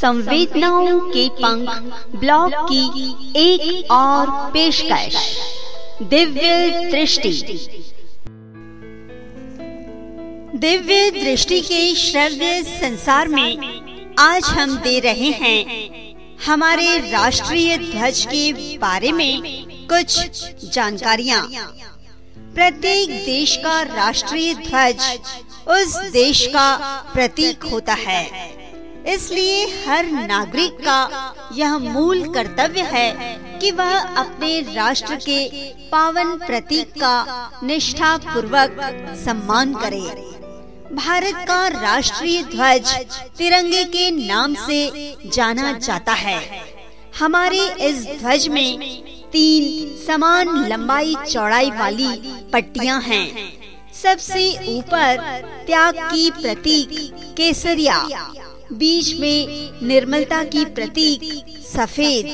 संवेदनाओं के पंख ब्लॉग की एक और पेशकश। दिव्य दृष्टि। दिव्य दृष्टि के श्रव्य संसार में आज हम दे रहे हैं हमारे राष्ट्रीय ध्वज के बारे में कुछ जानकारियाँ। प्रत्येक देश का राष्ट्रीय ध्वज उस देश का प्रतीक होता है। इसलिए हर नागरिक का यह मूल कर्तव्य है कि वह अपने राष्ट्र के पावन प्रतीक का निष्ठा पूर्वक सम्मान करे। भारत का राष्ट्रीय ध्वज तिरंगे के नाम से जाना जाता है। हमारे इस ध्वज में तीन समान लंबाई चौड़ाई वाली पट्टियाँ हैं। सबसे ऊपर त्याग की प्रतीक केसरिया, बीच में निर्मलता की प्रतीक सफ़ेद,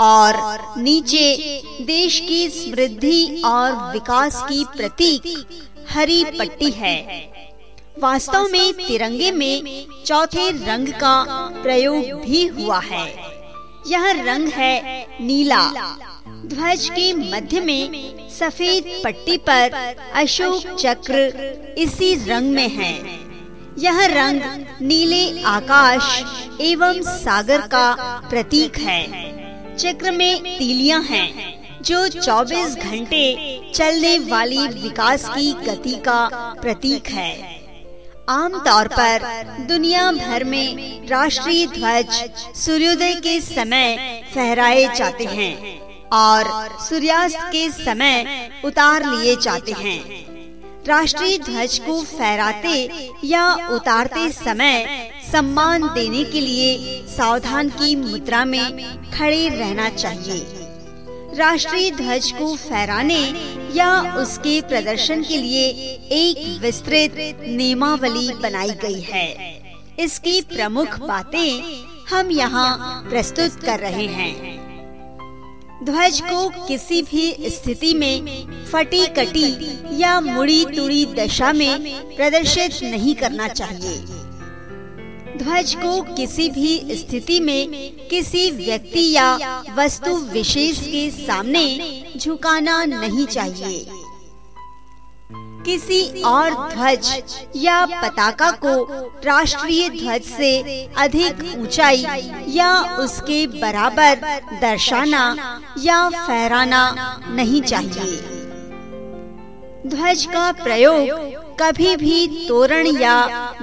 और नीचे देश की समृद्धि और विकास की प्रतीक हरी पट्टी है। वास्तव में तिरंगे में चौथे रंग का प्रयोग भी हुआ है। यह रंग है नीला। ध्वज के मध्य में सफ़ेद पट्टी पर अशोक चक्र इसी रंग में है। यह रंग नीले आकाश एवं सागर का प्रतीक है। चक्र में तीलियाँ हैं, जो 24 घंटे चलने वाली विकास की गति का प्रतीक है। आमतौर पर दुनिया भर में राष्ट्रीय ध्वज सूर्योदय के समय फहराए जाते हैं। और सूर्यास्त के समय उतार लिए जाते हैं। राष्ट्रीय ध्वज को फहराते या उतारते समय सम्मान देने के लिए सावधान की मुद्रा में खड़े रहना चाहिए। राष्ट्रीय ध्वज को फहराने या उसके प्रदर्शन के लिए एक विस्तृत नियमावली बनाई गई है। इसकी प्रमुख बातें हम यहाँ प्रस्तुत कर रहे हैं। ध्वज को किसी भी स्थिति में फटी कटी या मुड़ी तुड़ी दशा में प्रदर्शित नहीं करना चाहिए। ध्वज को किसी भी स्थिति में किसी व्यक्ति या वस्तु विशेष के सामने झुकाना नहीं चाहिए। किसी और ध्वज या पताका को राष्ट्रीय ध्वज से अधिक ऊंचाई या उसके बराबर दर्शाना या फहराना नहीं चाहिए। ध्वज का प्रयोग कभी भी तोरण या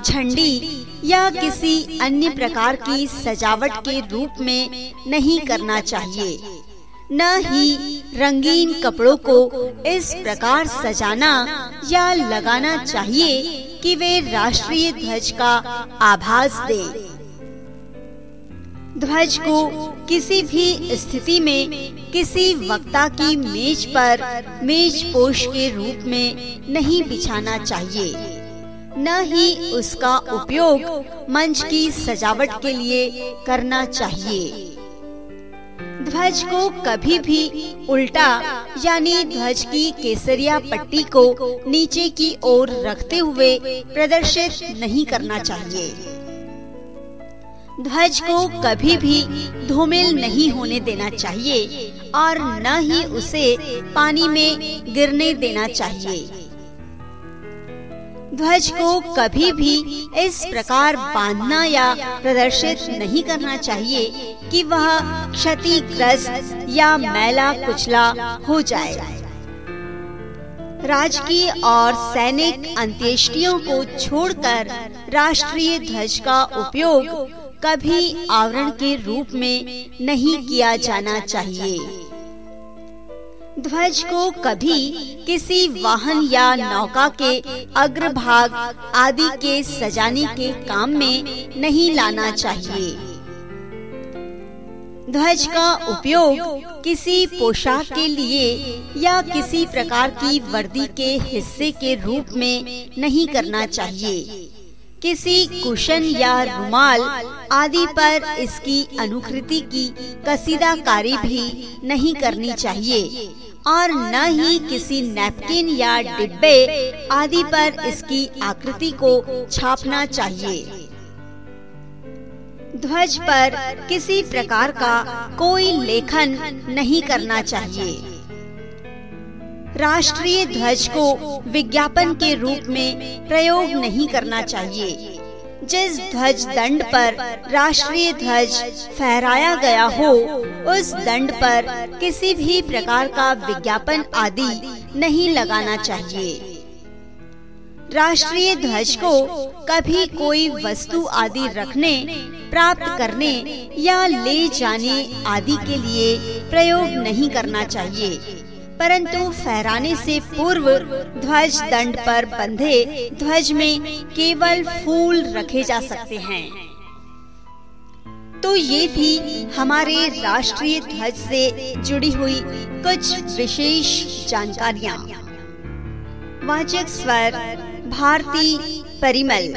झंडी या किसी अन्य प्रकार की सजावट के रूप में नहीं करना चाहिए। न ही रंगीन कपड़ों को इस प्रकार सजाना या लगाना चाहिए कि वे राष्ट्रीय ध्वज का आभास दे। ध्वज को किसी भी स्थिति में, किसी वक्ता की मेज पर, मेज पोष के रूप में नहीं बिछाना चाहिए। न ही उसका उपयोग मंच की सजावट के लिए करना चाहिए। ध्वज को कभी भी उल्टा, यानी ध्वज की केसरिया पट्टी को नीचे की ओर रखते हुए प्रदर्शित नहीं करना चाहिए। ध्वज को कभी भी धूमिल नहीं होने देना चाहिए और न ही उसे पानी में गिरने देना चाहिए। ध्वज को कभी भी इस प्रकार बांधना या प्रदर्शित नहीं करना चाहिए कि वह क्षतिग्रस्त या मैला कुचला हो जाए। राजकीय और सैनिक अंत्येष्टियों को छोड़कर राष्ट्रीय ध्वज का उपयोग कभी आवरण के रूप में नहीं किया जाना चाहिए। ध्वज को कभी किसी वाहन या नौका के अग्रभाग आदि के सजाने के काम में नहीं लाना चाहिए। ध्वज का उपयोग किसी पोशाक के लिए या किसी प्रकार की वर्दी के हिस्से के रूप में नहीं करना चाहिए। किसी कुशन या रुमाल आदि पर इसकी अनुकृति की कसीदाकारी भी नहीं करनी चाहिए। और न ही किसी नैपकिन या डिब्बे आदि पर इसकी आकृति को छापना चाहिए। ध्वज पर किसी प्रकार का कोई लेखन नहीं करना चाहिए। राष्ट्रीय ध्वज को विज्ञापन के रूप में प्रयोग नहीं करना चाहिए। जिस ध्वज दंड पर राष्ट्रीय ध्वज फहराया गया हो, उस दंड पर किसी भी प्रकार का विज्ञापन आदि नहीं लगाना चाहिए। राष्ट्रीय ध्वज को कभी कोई वस्तु आदि रखने, प्राप्त करने या ले जाने आदि के लिए प्रयोग नहीं करना चाहिए। परंतु फहराने से पूर्व ध्वज दंड पर बंधे ध्वज में केवल फूल रखे जा सकते हैं। तो ये थी हमारे राष्ट्रीय ध्वज से जुड़ी हुई कुछ विशेष जानकारियाँ। वाचक स्वर, भारती परिमल।